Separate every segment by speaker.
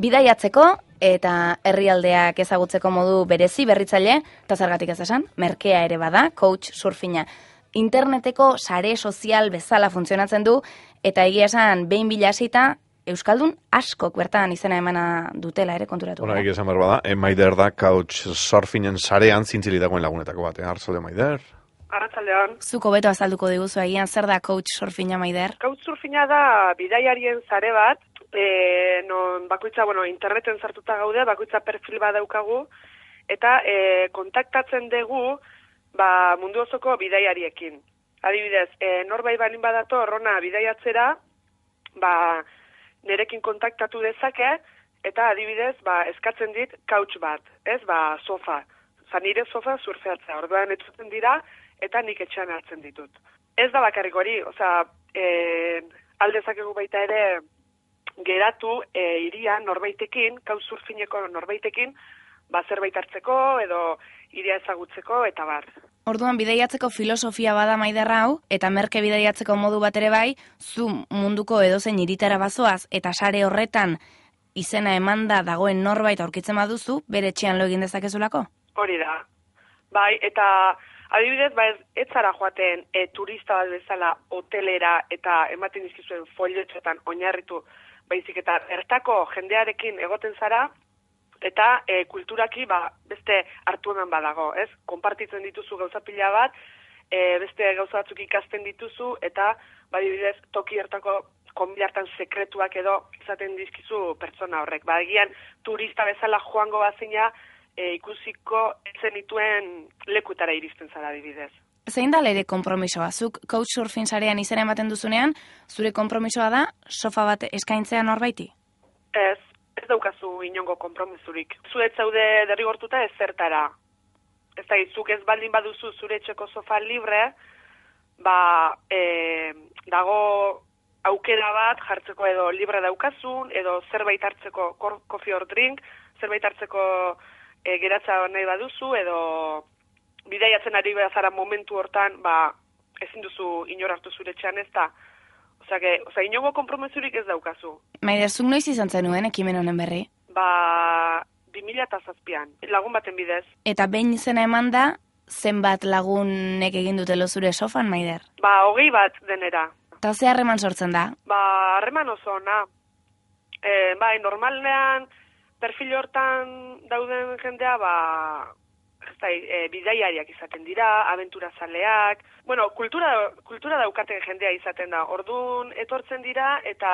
Speaker 1: bidaiatzeko eta herrialdeak ezagutzeko modu berezi berritzaile, eta zergatik ez esan, merkea ere bada, coach surfina. Interneteko sare sozial bezala funtzionatzen du, eta egia esan behin bila Euskaldun askok bertan izena emana dutela ere konturatu.
Speaker 2: Hora, egia esan berba da, emaider da couch surfingen sarean zintzili dagoen lagunetako bat, eh? Artzalde maider?
Speaker 3: Arratzaldean.
Speaker 1: Zuko beto azalduko diguzu egian, zer da coach surfina maider?
Speaker 3: Couch surfina da bidaiarien zare bat, e, non bakoitza, bueno, interneten sartuta gaude, bakoitza perfil bat daukagu, eta e, kontaktatzen dugu ba, mundu osoko bidaiariekin. Adibidez, e, norbait balin badato, rona bidaiatzera, ba, nerekin kontaktatu dezake, eta adibidez, ba, eskatzen dit couch bat, ez, ba, sofa. Za nire sofa surfeatzea, orduan etxuten dira, eta nik etxean hartzen ditut. Ez da bakarrik hori, oza, e, aldezakegu baita ere, geratu e, iria norbaitekin, couch surfineko norbaitekin, ba, zerbait hartzeko, edo iria ezagutzeko, eta bar.
Speaker 1: Orduan bideiatzeko filosofia bada maiderra hau eta merke bideiatzeko modu bat ere bai, zu munduko edozein iritara bazoaz eta sare horretan izena emanda dagoen norbait aurkitzen baduzu, bere etxean lo egin dezakezulako?
Speaker 3: Hori da. Bai, eta adibidez, bai, ez zara joaten e, turista bat bezala hotelera eta ematen dizkizuen folletxotan oinarritu baizik eta ertako jendearekin egoten zara, eta e, kulturaki ba, beste hartu eman badago, ez? Konpartitzen dituzu gauza pila bat, e, beste gauza batzuk ikasten dituzu, eta badibidez toki hartako konbilartan sekretuak edo izaten dizkizu pertsona horrek. Ba, egian turista bezala joango bazina e, ikusiko etzen dituen lekutara iristen zara adibidez.
Speaker 1: Zein da leire kompromisoa? Zuk couchsurfing sarean izan ematen duzunean, zure kompromisoa da sofa bat eskaintzea norbaiti?
Speaker 3: Ez, ez daukazu inongo kompromizurik. Zuet zaude derrigortuta ez zertara. Ez da, zuk ez baldin baduzu zure etxeko sofa libre, ba, e, dago aukera bat jartzeko edo libre daukazun, edo zerbait hartzeko coffee or drink, zerbait hartzeko e, geratza nahi baduzu, edo bidaiatzen ari behar momentu hortan, ba, ezin duzu inor hartu zure txan ez da, Osa, que, osa, inogo kompromesurik ez daukazu.
Speaker 1: Maider, zuk noiz izan zenuen ekimen honen berri?
Speaker 3: Ba, 2000 eta zazpian, lagun baten bidez.
Speaker 1: Eta behin izena eman da, zenbat lagunek egin dute zure sofan, Maider?
Speaker 3: Ba, hogei bat denera.
Speaker 1: Eta ze harreman sortzen da?
Speaker 3: Ba, harreman oso, na. E, bai, normalnean, perfil hortan dauden jendea, ba, zai, e, bidaiariak izaten dira, aventura zaleak, bueno, kultura, kultura daukaten jendea izaten da, ordun etortzen dira, eta,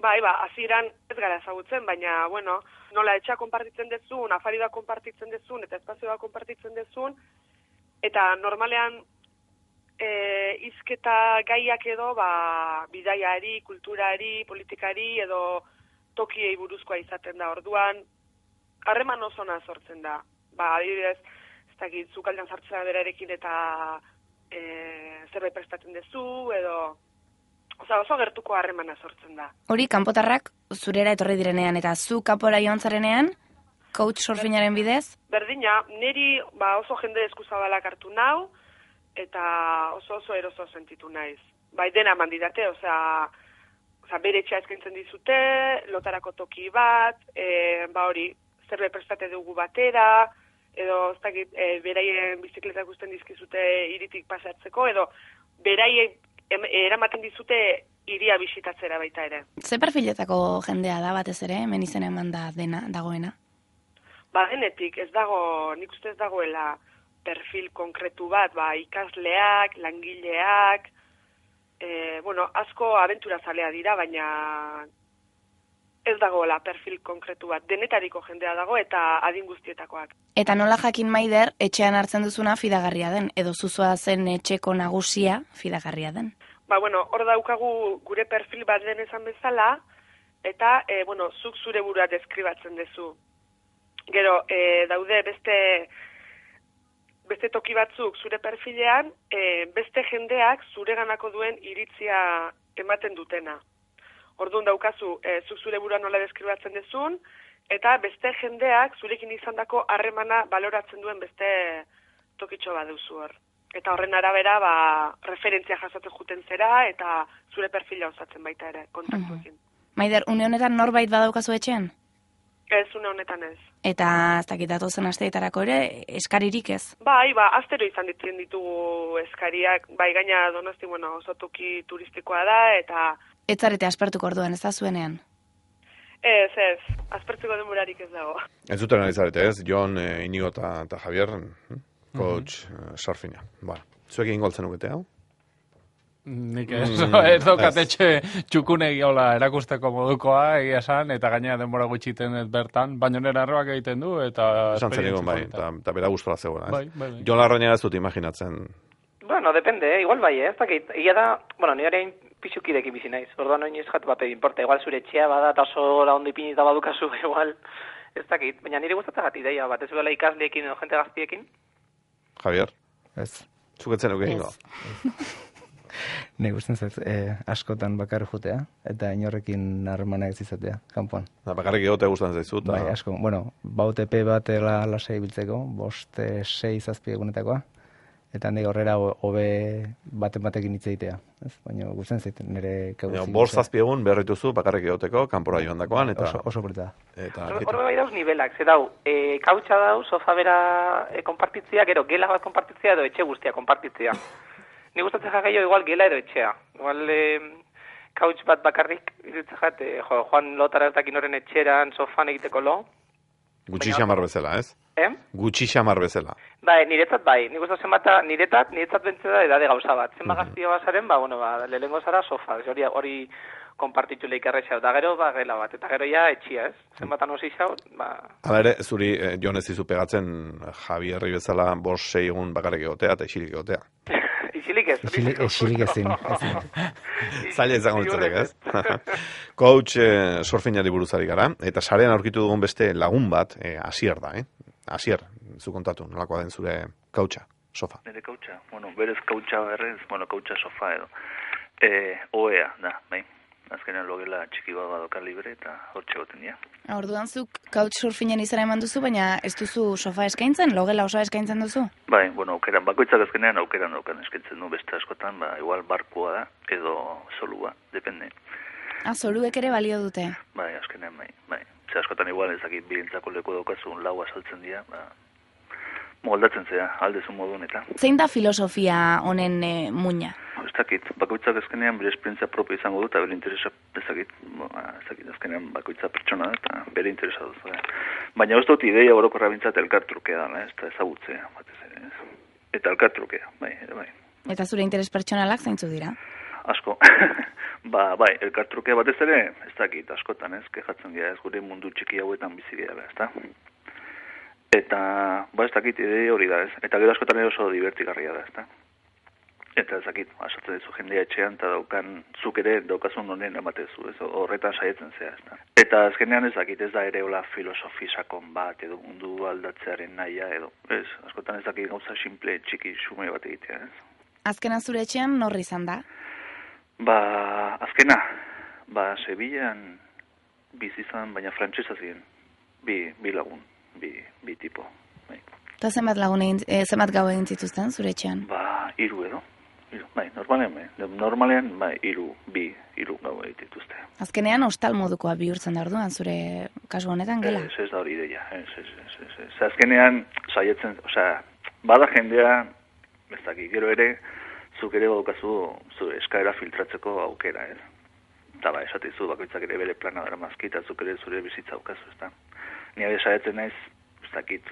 Speaker 3: bai, ba, aziran ez gara ezagutzen, baina, bueno, nola etxa konpartitzen dezun, afari da konpartitzen dezun, eta espazio da konpartitzen dezun, eta normalean, e, izketa gaiak edo, ba, bidaiari, kulturari, politikari, edo tokiei buruzkoa izaten da, orduan, harreman oso sortzen da ba, adibidez, ez dakit, zukaldean sartzea berarekin eta e, zerbait prestatzen duzu, edo, oza, oso gertuko harremana sortzen da.
Speaker 1: Hori, kanpotarrak zurera etorri direnean, eta zu kapora joan zarenean, coach surfingaren bidez?
Speaker 3: Berdina, niri ba, oso jende eskuzabalak hartu nau, eta oso oso eroso sentitu naiz. Bai, dena mandidate, oza, oza, bere etxea eskaintzen dizute, lotarako toki bat, e, ba hori, zerbe prestate dugu batera, edo ez dakit, e, beraien bizikletak gusten dizkizute iritik pasatzeko, edo beraien eramaten dizute iria bisitatzera baita ere.
Speaker 1: Ze perfiletako jendea da batez ere, hemen izen eman da dena, dagoena?
Speaker 3: Ba, genetik, ez dago, nik uste ez dagoela perfil konkretu bat, ba, ikasleak, langileak, e, bueno, asko aventura zalea dira, baina dagoela perfil konkretu bat, denetariko jendea dago eta adin guztietakoak.
Speaker 1: Eta nola jakin maider, etxean hartzen duzuna fidagarria den, edo zuzua zen etxeko nagusia fidagarria den?
Speaker 3: Ba, bueno, hor daukagu gure perfil bat den esan bezala, eta, e, bueno, zuk zure burua deskribatzen duzu. Gero, e, daude beste beste toki batzuk zure perfilean, e, beste jendeak zure ganako duen iritzia ematen dutena. Orduan daukazu, e, zuk zure burua nola deskribatzen dezun, eta beste jendeak zurekin izandako harremana baloratzen duen beste tokitxo bat duzu hor. Eta horren arabera, ba, referentzia jasotzen juten zera, eta zure perfila osatzen baita ere, kontaktuekin.
Speaker 1: Maider, une honetan norbait badaukazu etxean?
Speaker 3: Ez, une honetan ez.
Speaker 1: Eta ez dakit datozen asteetarako ere eskaririk ez.
Speaker 3: Bai, ba, astero izan ditzen ditugu eskariak, bai gaina donosti, bueno, oso toki turistikoa da, eta
Speaker 1: Etzarete aspertuko orduan, ez da zuenean.
Speaker 3: ez, ez, aspertzeko denborarik ez dago.
Speaker 2: Ez duten analizarete, ez? Jon, eh, Inigo eta Javier, hm? coach eh, surfina. Bueno, zuek egin goltzen nukete, hau?
Speaker 4: Nik ez,
Speaker 2: Mm,
Speaker 4: ez daukat
Speaker 2: ez.
Speaker 4: etxe txukunegi hola erakusteko modukoa, egia esan, eta gainera denbora gutxiten ez bertan, baino nera arroak egiten du, eta...
Speaker 2: Esan zen egon, bai, eta, eta bera gustora zegoela, ez?
Speaker 4: Bai, bai, bai.
Speaker 2: Jon Larrañaga ez dut imaginatzen.
Speaker 5: Bueno, depende, eh? igual bai, eh? ez dakit. Ia da, bueno, ni orain pixukidekin bizi naiz. Orduan oin ez jatu bat importa. Igual zure etxea bada eta oso la ondo ipinita badukazu, igual, ez dakit. Baina nire gustatzen gati ideia, bat ez bela ikasleekin edo jente gaztiekin.
Speaker 2: Javier,
Speaker 6: Ez.
Speaker 2: zuketzen nuke egingo.
Speaker 6: Nei gusten zait eh, askotan bakar jutea eta inorrekin harremanak ez izatea kanpoan.
Speaker 2: Da, bakarrik egote gustan zaizu, eta...
Speaker 6: Bai, asko. Bueno, baute P batela lasai biltzeko, bost, eh, sei, zazpi egunetakoa. Eta horrera ho- hobe baten batekin hitz egitea. Ez? Baina gusten zait nire
Speaker 2: Baina,
Speaker 6: kauzi.
Speaker 2: Bost zazpi egun beharrituzu bakarrik egoteko, kanpora joandakoan, eta...
Speaker 6: Oso, oso polita.
Speaker 2: eta
Speaker 5: Hor bai dauz nivelak, ze dau, e, kautxa dau, sofa bera e, konpartitzea, gero gela bat konpartitzea edo etxe guztia konpartitzea. Ni gustatzen ja gehiago igual gela edo etxea. Igual e, couch bat bakarrik, iruditzen jat, e, jo, joan lotara ez dakin horren etxeran, sofan egiteko lo.
Speaker 2: Gutxi xamar bezala, ez?
Speaker 5: Eh?
Speaker 2: Gutxi xamar bezala.
Speaker 5: Bai, niretzat bai, nik uste zenbata, niretat, niretzat bentze da edade gauza bat. Zenba gaztio bazaren, ba, bueno, ba, lehengo zara sofa, hori, hori konpartitu errexau, da gero, ba, gela bat, eta gero ja etxia, ez? Zenbatan osi xau, ba,
Speaker 2: Hala ere, zuri, eh, Jon ez dizu pegatzen Javierri bezala bost sei egun bakarrik egotea eta isilik egotea.
Speaker 5: isilik ez.
Speaker 6: Isilik, ezin.
Speaker 2: Zaila izango litzatek, ez? Coach eh, surfinari buruzari gara, eta sarean aurkitu dugun beste lagun bat, eh, asier da, eh? Asier, zu kontatu, nolakoa den zure kautxa, sofa.
Speaker 7: Nire kautxa, bueno, berez kautxa berrez, bueno, kautxa sofa edo. E, oea, da, bai. Azkenean logela txiki bat badoka libre eta hortxe goten dira.
Speaker 1: Orduan zuk couchsurfingen izara eman duzu, baina ez duzu sofa eskaintzen, logela osa eskaintzen duzu?
Speaker 7: Bai, bueno, aukeran, bakoitzak azkenean aukeran daukan eskaintzen du beste askotan, ba, igual barkua da, edo solua, depende.
Speaker 1: Ah, zoruek ere balio dute.
Speaker 7: Bai, azkenean, bai, bai. Ze askotan igual ezakit birintzako leku daukazun lau asaltzen dira, ba, moldatzen zea, aldezun modun eta.
Speaker 1: Zein da filosofia honen e, muina?
Speaker 7: Ez dakit, bakoitzak azkenean bere esperientzia propio izango du eta bere interesa ez dakit, ba, ez dakit azkenean bakoitza pertsona da eta bere interesa eh. Baina ez dut ideia orokorra bintzat elkartrukea dela, ez da ezagutzea, batez ere. Eta elkartrukea, bai, ere bai.
Speaker 1: Eta zure interes pertsonalak zeintzu dira?
Speaker 7: Asko. ba, bai, elkartrukea batez ere, ez dakit, askotan, ez, kejatzen dira, ez gure mundu txiki hauetan bizi gehala, ez da? Eta, ba, ez dakit, ideia hori da, ez? Eta gero askotan oso divertigarria da, ez da? Eta ez dakit, asatzen dizu jendea etxean, eta daukan, zuk ere daukazun honen ematezu, ez? Horretan saietzen zea, ez da? Eta azkenean ez dakit, ez da ere hola filosofi sakon bat, edo mundu aldatzearen naia, edo, ez? Askotan ez dakit gauza simple, txiki, xume bat egitea, ez?
Speaker 1: Azkena zure etxean norri izan da?
Speaker 7: Ba, azkena, ba, Sevillan bizi izan, baina frantsesa ziren. Bi, bi lagun, bi, bi tipo. Bai.
Speaker 1: Eta zenbat lagun egin, e, zenbat gau egin zituzten zure etxean?
Speaker 7: Ba, hiru edo. Hiru, bai, normalean, bai. Normalean, bai, hiru, bi, hiru gau egin dituzte.
Speaker 1: Azkenean ostal modukoa bihurtzen da orduan zure kasu honetan gela.
Speaker 7: Ez, ez da hori ideia, ez, ez, ez, ez, ez. Azkenean, saietzen, osea, bada jendea, ez dakit, gero ere, zuk ere badukazu zure eskaera filtratzeko aukera, ez? Eta ba, esatizu bakoitzak ere bere plana dara mazkita, zuk ere zure bizitza aukazu, ez da? Ni abe saiatzen naiz, ez dakit,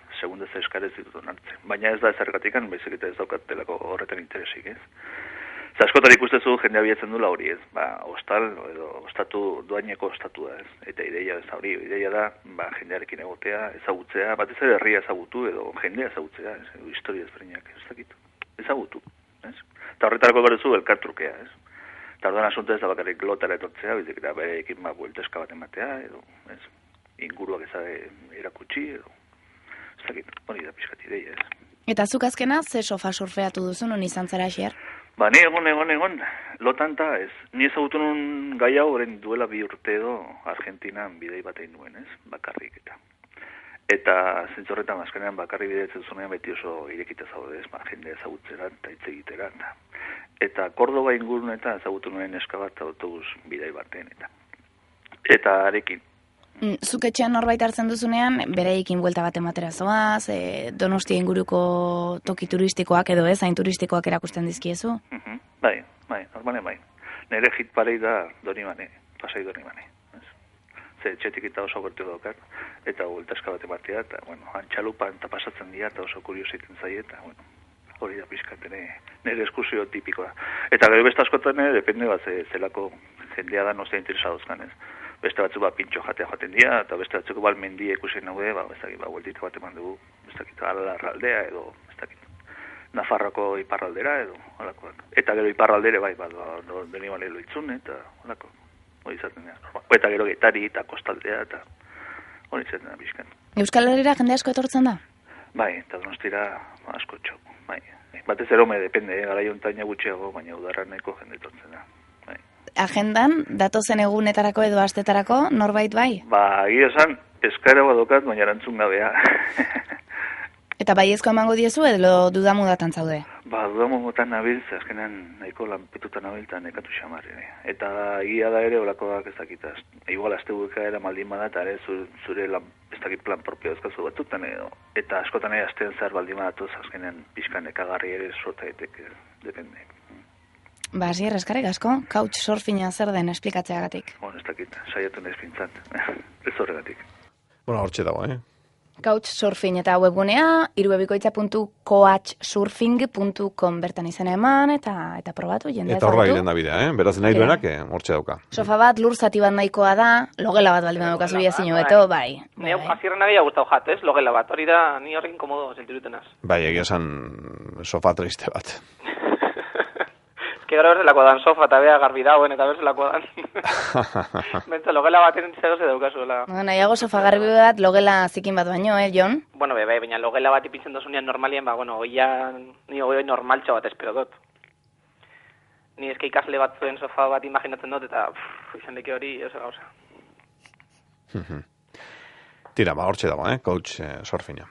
Speaker 7: eskara ez ditut onartzen. Baina ez da ezergatikan, baizik eta ez daukatelako horretan interesik, ez? Ze askotan ikustezu jendea bilatzen dula hori, ez? Ba, ostal, edo ostatu, doaineko ostatu da, ez? Eta ideia ez hori, ideia da, ba, jendearekin egotea, ezagutzea, batez ere herria ezagutu, edo jendea ezagutzea, ez? Edo historia ezberdinak, ez dakit, ezagutu, ez? Eta horretarako garezu elkartrukea, ez? Eta orduan asunto ez da bakarrik lotara etortzea, bizik eta berekin ba, buelteska bat ematea, edo, ez? Inguruak ezabe erakutsi, edo, ez dakit, hori da pixkat ideia, ez?
Speaker 1: Eta zuk azkena ze sofa surfeatu duzu non izan zara xier?
Speaker 7: Ba, ni egon, egon, egon, lotan ta ez. Ni ezagutu nun gai hau orain duela bi urte edo Argentinan bidei bat egin nuen, ez? Bakarrik eta. Eta zentzorretan azkenean bakarri bidetzen zunean beti oso irekita zaude, ez? Ba, jende ezagutzera eta hitz egitera eta. Eta Kordoba ingurun eta ezagutu nuen neska bat autobus bidei baten eta. eta arekin.
Speaker 1: Mm, Zuk etxean norbait hartzen duzunean, bereikin buelta bat ematera zoaz, e, donostia inguruko toki turistikoak edo ez, hain turistikoak erakusten dizkiezu?
Speaker 7: Mhm. Bai, bai, normalen bai. Nere hit parei da doni bane, pasai doni bane. ez. Ze etxetik eta oso gertu daukat, eta bueltaska bat ematea, eta, bueno, antxalupan eta pasatzen dira, eta oso kuriositen zaie, eta, bueno, hori da pixkat nire, eskursio tipikoa. Eta gero beste askotan ere, depende bat ze, zelako jendea da nozea interesadozkan, ez. Beste batzuk ba pintxo jatea joaten dira, eta beste batzuk ba mendia ikusi nague, ba, ez dakit, ba, bueltita bat eman dugu, ez dakit, alarraldea edo, ez dakit, Nafarroko iparraldera edo holakoak. Eta gero iparraldere bai, ba, ba, no, deni bale loitzun, eta holako, hori izaten normal. Eta gero getari eta kostaldea, eta hori izaten da bizkan.
Speaker 1: Euskal Herriera jende asko etortzen da?
Speaker 7: Bai, eta donostira ba, asko txok, bai. Batez ero me depende, eh? gara jontaina gutxiago, baina udarra nahiko jende etortzen da.
Speaker 1: Agendan, datozen egunetarako edo astetarako, norbait bai?
Speaker 7: Ba, egia esan, eskaera badokat, baina erantzun gabea.
Speaker 1: Eta baiezko emango diezu edo dudamudatan zaude?
Speaker 7: Ba, dudamotan nabil, ze azkenean nahiko lanpetuta nabil eta nekatu xamar ere. Eta egia da ere olakoak ez dakitaz. Igual azte bukaera maldin bada eta ere zure, zure lan, ez dakit plan propio ezkazu batutan edo. Eta askotan ere aztean zer baldin badatuz azkenean pixkan ekagarri ere sorta daiteke, depende.
Speaker 1: Ba, zier, eskarrik asko, couch surfinga zer den esplikatzeagatik.
Speaker 7: Bueno, ez dakit, saiatu nahiz pintzat. ez horregatik.
Speaker 2: Bueno, hortxe dago, eh?
Speaker 1: Couchsurfing eta webgunea, irubebikoitza.coachsurfing.com bertan izena eman eta eta probatu jendea
Speaker 2: Eta horra egiten da bidea, eh? Beraz nahi duenak, eh, hortxe dauka.
Speaker 1: Sofa bat, lur zati bat nahikoa da, logela bat baldin badaukazu
Speaker 5: Logela
Speaker 1: biezin
Speaker 5: bat,
Speaker 1: hobeto, bai.
Speaker 5: Ni hau
Speaker 1: bai.
Speaker 5: hasierren nagia gustau jat, ez? Logela bat, hori da, ni horrekin komodo sentirutenaz.
Speaker 2: Bai, egia esan sofa triste bat.
Speaker 5: Ez que gero berzelako dan sofa eta bea garbi dauen eta berzelako dan. Bentsa, logela bat enten ze daukazuela.
Speaker 1: No, nahiago sofa garbi bat, logela zikin bat baino, eh, Jon?
Speaker 5: Bueno, be, bai, baina logela bat ipintzen dozunean normalien, ba, bueno, oia, ni hoi normaltxo bat espero dut. Ni eske ikasle bat zuen sofa bat imaginatzen dut, eta pff, izan leke hori, oso gauza.
Speaker 2: Tira, ba, hortxe dago, eh? Coach eh, surfinga.